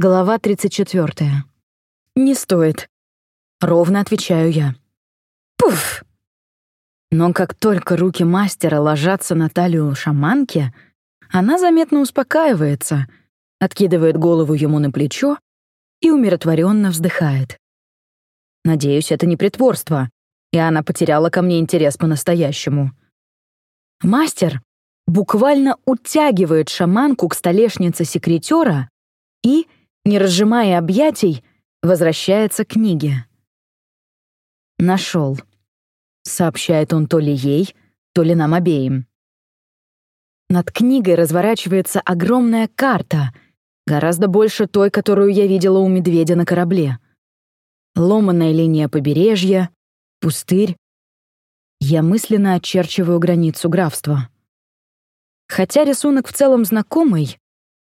Глава 34. «Не стоит», — ровно отвечаю я. «Пуф!» Но как только руки мастера ложатся на талию шаманки, она заметно успокаивается, откидывает голову ему на плечо и умиротворенно вздыхает. Надеюсь, это не притворство, и она потеряла ко мне интерес по-настоящему. Мастер буквально утягивает шаманку к столешнице секретера и, не разжимая объятий, возвращается к книге. «Нашел», — сообщает он то ли ей, то ли нам обеим. Над книгой разворачивается огромная карта, гораздо больше той, которую я видела у медведя на корабле. Ломаная линия побережья, пустырь. Я мысленно очерчиваю границу графства. Хотя рисунок в целом знакомый,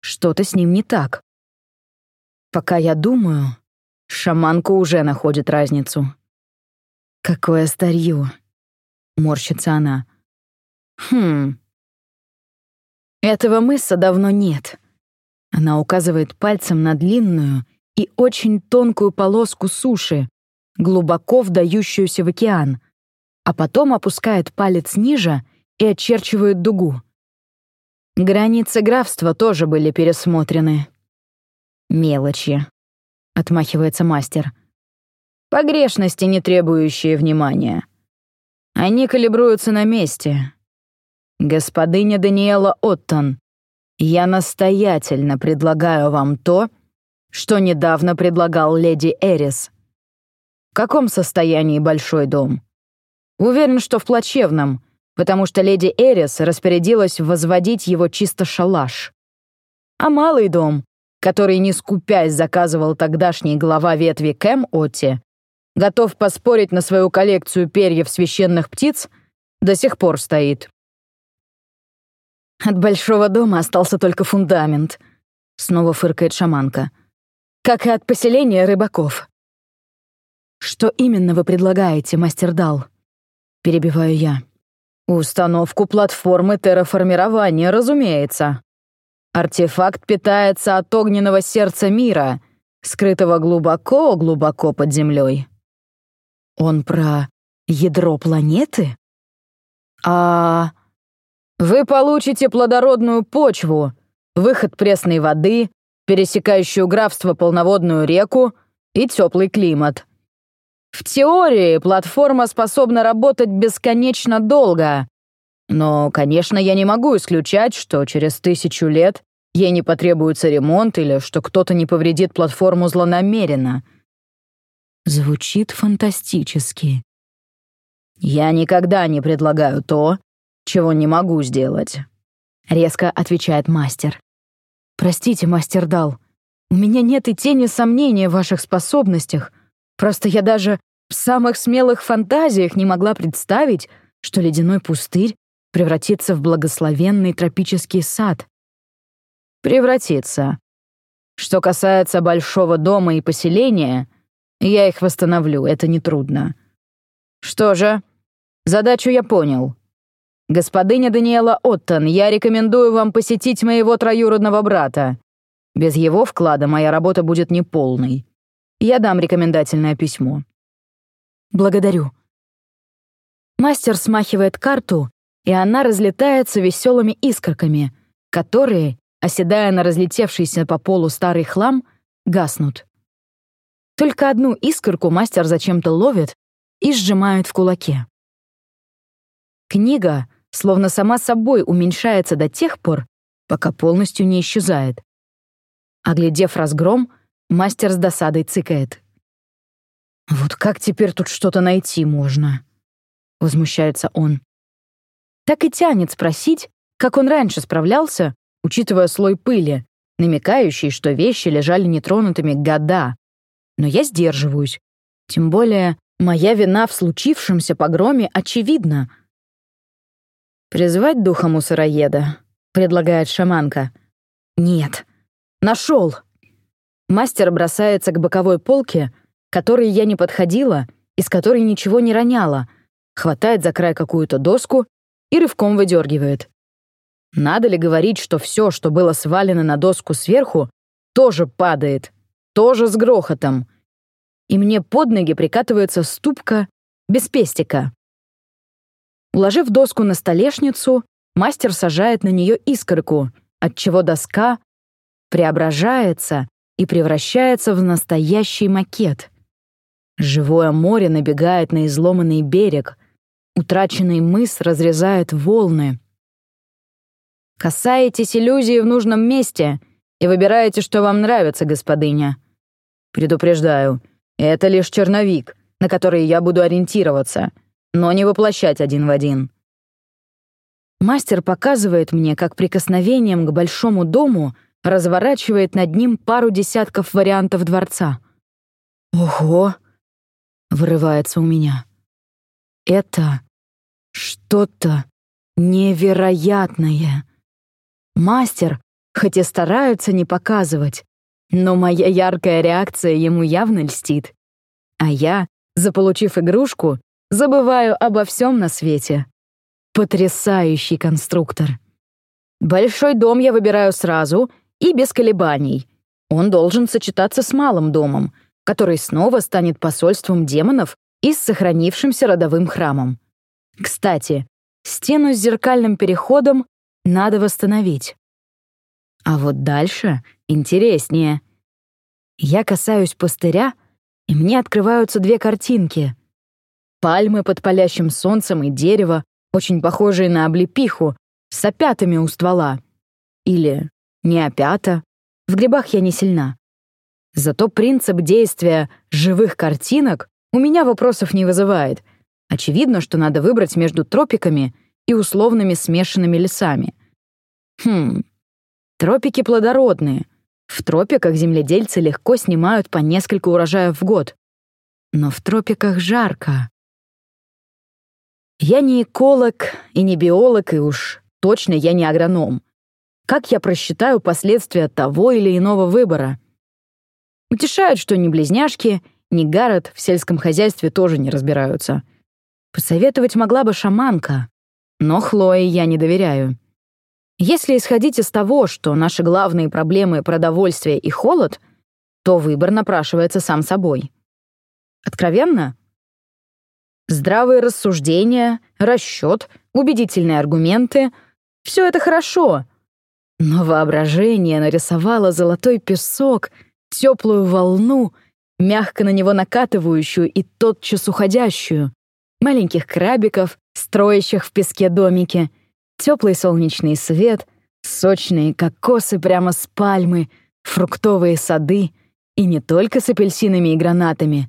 что-то с ним не так. Пока я думаю, шаманка уже находит разницу. «Какое старье!» — морщится она. «Хм. Этого мыса давно нет». Она указывает пальцем на длинную и очень тонкую полоску суши, глубоко вдающуюся в океан, а потом опускает палец ниже и очерчивает дугу. Границы графства тоже были пересмотрены. «Мелочи», — отмахивается мастер. «Погрешности, не требующие внимания. Они калибруются на месте. Господыня Даниэла Оттон, я настоятельно предлагаю вам то, что недавно предлагал леди Эрис. В каком состоянии большой дом? Уверен, что в плачевном, потому что леди Эрис распорядилась возводить его чисто шалаш. А малый дом, который, не скупясь, заказывал тогдашний глава ветви Кэм Отти, готов поспорить на свою коллекцию перьев священных птиц, до сих пор стоит. От большого дома остался только фундамент, снова фыркает шаманка. Как и от поселения рыбаков. Что именно вы предлагаете, мастер Дал? Перебиваю я. Установку платформы терраформирования, разумеется. Артефакт питается от огненного сердца мира, скрытого глубоко-глубоко под землей. Он про ядро планеты? А вы получите плодородную почву, выход пресной воды, пересекающую графство полноводную реку и теплый климат. В теории платформа способна работать бесконечно долго. Но, конечно, я не могу исключать, что через тысячу лет ей не потребуется ремонт или что кто-то не повредит платформу злонамеренно. Звучит фантастически. Я никогда не предлагаю то, чего не могу сделать. Резко отвечает мастер. Простите, мастер Дал, у меня нет и тени сомнения в ваших способностях, Просто я даже в самых смелых фантазиях не могла представить, что ледяной пустырь превратится в благословенный тропический сад. Превратится. Что касается большого дома и поселения, я их восстановлю, это нетрудно. Что же, задачу я понял. Господыня Даниэла Оттон, я рекомендую вам посетить моего троюродного брата. Без его вклада моя работа будет неполной. Я дам рекомендательное письмо». «Благодарю». Мастер смахивает карту, и она разлетается веселыми искорками, которые, оседая на разлетевшийся по полу старый хлам, гаснут. Только одну искорку мастер зачем-то ловит и сжимает в кулаке. Книга словно сама собой уменьшается до тех пор, пока полностью не исчезает. Оглядев разгром, Мастер с досадой цыкает. «Вот как теперь тут что-то найти можно?» — возмущается он. Так и тянет спросить, как он раньше справлялся, учитывая слой пыли, намекающий, что вещи лежали нетронутыми года. Но я сдерживаюсь. Тем более, моя вина в случившемся погроме очевидна. «Призвать духа мусороеда?» — предлагает шаманка. «Нет. Нашел!» Мастер бросается к боковой полке, к которой я не подходила, из которой ничего не роняла, хватает за край какую-то доску и рывком выдергивает. Надо ли говорить, что все, что было свалено на доску сверху, тоже падает, тоже с грохотом. И мне под ноги прикатывается ступка без пестика. Уложив доску на столешницу, мастер сажает на нее искорку, отчего доска преображается и превращается в настоящий макет. Живое море набегает на изломанный берег, утраченный мыс разрезает волны. Касаетесь иллюзии в нужном месте и выбираете, что вам нравится, господыня. Предупреждаю, это лишь черновик, на который я буду ориентироваться, но не воплощать один в один. Мастер показывает мне, как прикосновением к большому дому разворачивает над ним пару десятков вариантов дворца. «Ого!» — вырывается у меня. «Это что-то невероятное!» Мастер, хоть и стараются не показывать, но моя яркая реакция ему явно льстит. А я, заполучив игрушку, забываю обо всем на свете. Потрясающий конструктор. Большой дом я выбираю сразу и без колебаний. Он должен сочетаться с малым домом, который снова станет посольством демонов и с сохранившимся родовым храмом. Кстати, стену с зеркальным переходом надо восстановить. А вот дальше интереснее. Я касаюсь пустыря, и мне открываются две картинки. Пальмы под палящим солнцем и дерево, очень похожие на облепиху, с опятами у ствола. Или не опята. В грибах я не сильна. Зато принцип действия живых картинок у меня вопросов не вызывает. Очевидно, что надо выбрать между тропиками и условными смешанными лесами. Хм, тропики плодородные. В тропиках земледельцы легко снимают по несколько урожаев в год. Но в тропиках жарко. Я не эколог и не биолог, и уж точно я не агроном. Как я просчитаю последствия того или иного выбора? Утешают, что ни близняшки, ни Гаррет в сельском хозяйстве тоже не разбираются. Посоветовать могла бы шаманка, но Хлое я не доверяю. Если исходить из того, что наши главные проблемы — продовольствие и холод, то выбор напрашивается сам собой. Откровенно? Здравые рассуждения, расчет, убедительные аргументы — все это хорошо. Но воображение нарисовало золотой песок, теплую волну, мягко на него накатывающую и тотчас уходящую, маленьких крабиков, строящих в песке домики — Теплый солнечный свет, сочные кокосы прямо с пальмы, фруктовые сады и не только с апельсинами и гранатами,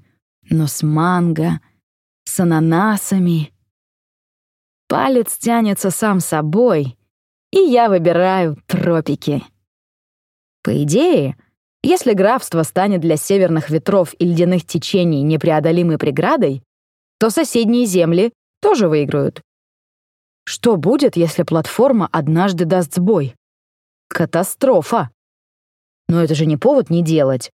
но с манго, с ананасами. Палец тянется сам собой, и я выбираю тропики. По идее, если графство станет для северных ветров и ледяных течений непреодолимой преградой, то соседние земли тоже выиграют. Что будет, если платформа однажды даст сбой? Катастрофа. Но это же не повод не делать.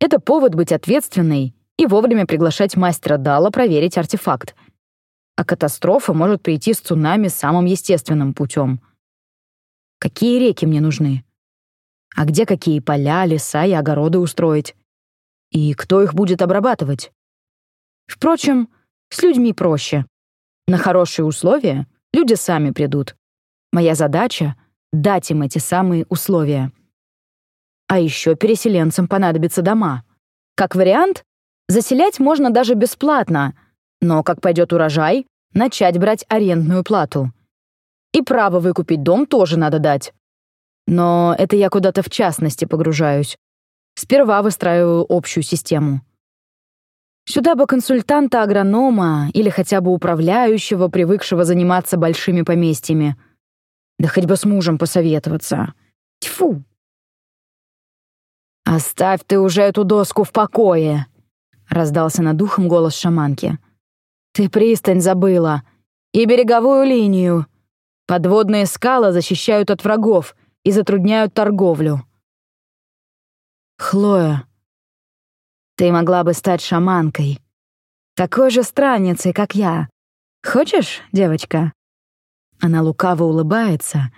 Это повод быть ответственной и вовремя приглашать мастера Дала проверить артефакт. А катастрофа может прийти с цунами самым естественным путем. Какие реки мне нужны? А где какие поля, леса и огороды устроить? И кто их будет обрабатывать? Впрочем, с людьми проще. На хорошие условия Люди сами придут. Моя задача — дать им эти самые условия. А еще переселенцам понадобятся дома. Как вариант, заселять можно даже бесплатно, но, как пойдет урожай, начать брать арендную плату. И право выкупить дом тоже надо дать. Но это я куда-то в частности погружаюсь. Сперва выстраиваю общую систему. Сюда бы консультанта-агронома или хотя бы управляющего, привыкшего заниматься большими поместьями. Да хоть бы с мужем посоветоваться. Тьфу! «Оставь ты уже эту доску в покое!» — раздался над ухом голос шаманки. «Ты пристань забыла. И береговую линию. Подводные скалы защищают от врагов и затрудняют торговлю». «Хлоя, ты могла бы стать шаманкой. Такой же странницей, как я. Хочешь, девочка?» Она лукаво улыбается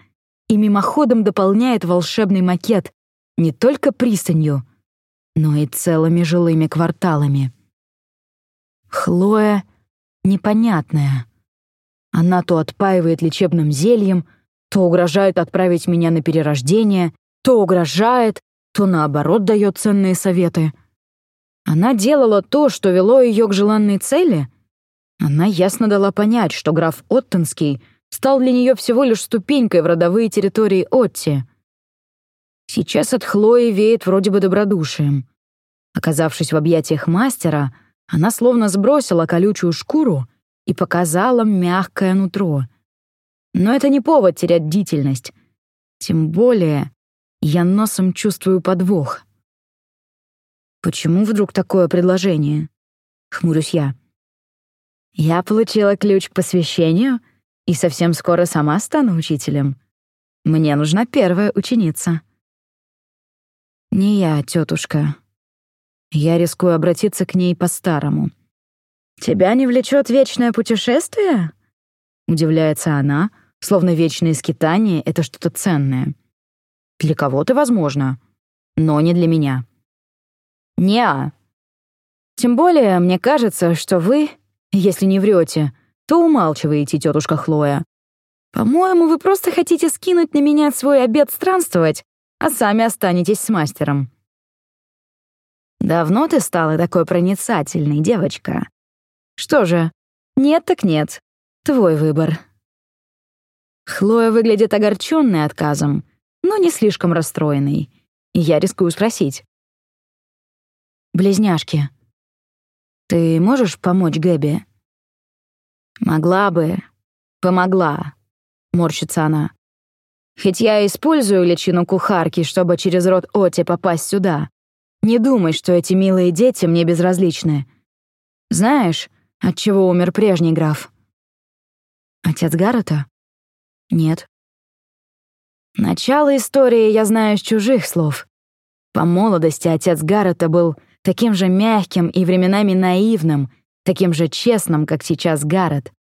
и мимоходом дополняет волшебный макет, не только пристанью, но и целыми жилыми кварталами. Хлоя непонятная. Она то отпаивает лечебным зельем, то угрожает отправить меня на перерождение, то угрожает, то наоборот дает ценные советы. Она делала то, что вело ее к желанной цели. Она ясно дала понять, что граф Оттонский стал для нее всего лишь ступенькой в родовые территории Отти. Сейчас от Хлои веет вроде бы добродушием. Оказавшись в объятиях мастера, она словно сбросила колючую шкуру и показала мягкое нутро. Но это не повод терять бдительность. Тем более я носом чувствую подвох. «Почему вдруг такое предложение?» — хмурюсь я. «Я получила ключ к посвящению и совсем скоро сама стану учителем. Мне нужна первая ученица». «Не я, тетушка. Я рискую обратиться к ней по-старому. «Тебя не влечет вечное путешествие?» Удивляется она, словно вечное скитание — это что-то ценное. «Для кого-то, возможно, но не для меня». «Не-а. Тем более, мне кажется, что вы, если не врете, то умалчиваете, тетушка Хлоя. По-моему, вы просто хотите скинуть на меня свой обед странствовать, а сами останетесь с мастером. Давно ты стала такой проницательной, девочка? Что же, нет так нет. Твой выбор. Хлоя выглядит огорченной отказом, но не слишком расстроенной. И я рискую спросить. «Близняшки, ты можешь помочь Гэби?» «Могла бы. Помогла», — морщится она. «Хоть я использую личину кухарки, чтобы через рот Оти попасть сюда, не думай, что эти милые дети мне безразличны. Знаешь, от чего умер прежний граф? Отец Гаррета? Нет. Начало истории я знаю с чужих слов. По молодости отец Гаррета был таким же мягким и временами наивным, таким же честным, как сейчас Гаррет.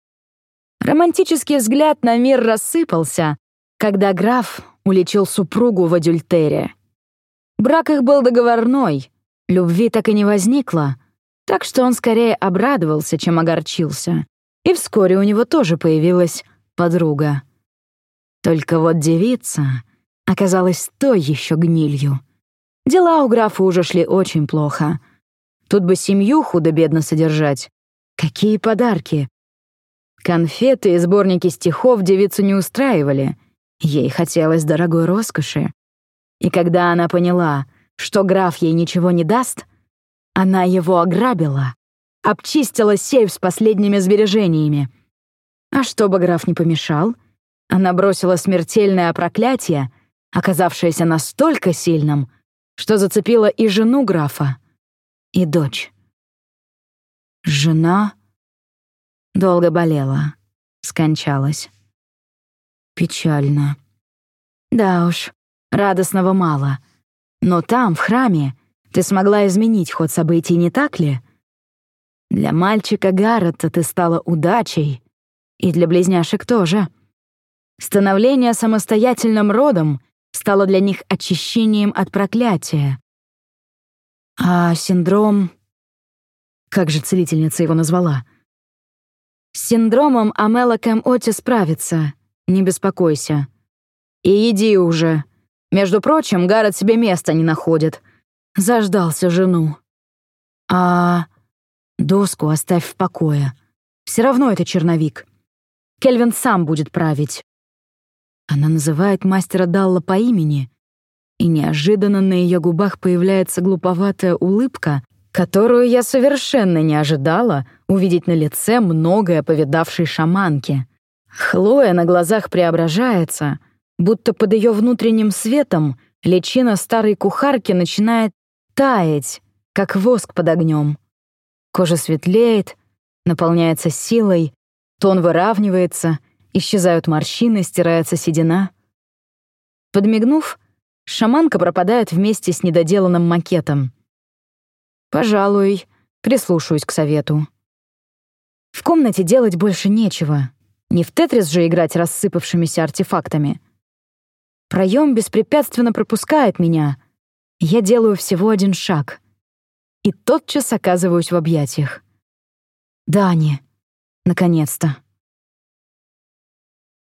Романтический взгляд на мир рассыпался, когда граф уличил супругу в адюльтере. Брак их был договорной, любви так и не возникло, так что он скорее обрадовался, чем огорчился. И вскоре у него тоже появилась подруга. Только вот девица оказалась той еще гнилью. Дела у графа уже шли очень плохо. Тут бы семью худо-бедно содержать. Какие подарки! Конфеты и сборники стихов девицу не устраивали. Ей хотелось дорогой роскоши. И когда она поняла, что граф ей ничего не даст, она его ограбила, обчистила сейф с последними сбережениями. А чтобы граф не помешал, она бросила смертельное проклятие, оказавшееся настолько сильным, что зацепило и жену графа, и дочь. Жена долго болела, скончалась. Печально. Да уж, Радостного мало. Но там, в храме, ты смогла изменить ход событий, не так ли? Для мальчика Гаррета ты стала удачей. И для близняшек тоже. Становление самостоятельным родом стало для них очищением от проклятия. А синдром... Как же целительница его назвала? С синдромом Амела Кэм Оти справится, не беспокойся. И иди уже, между прочим, Гаррет себе места не находит. Заждался жену. А доску оставь в покое. Все равно это черновик. Кельвин сам будет править. Она называет мастера Далла по имени, и неожиданно на ее губах появляется глуповатая улыбка, которую я совершенно не ожидала увидеть на лице многое повидавшей шаманки. Хлоя на глазах преображается — будто под ее внутренним светом личина старой кухарки начинает таять, как воск под огнем. Кожа светлеет, наполняется силой, тон выравнивается, исчезают морщины, стирается седина. Подмигнув, шаманка пропадает вместе с недоделанным макетом. Пожалуй, прислушаюсь к совету. В комнате делать больше нечего. Не в Тетрис же играть рассыпавшимися артефактами — Проем беспрепятственно пропускает меня, Я делаю всего один шаг и тотчас оказываюсь в объятиях. Дани, наконец-то.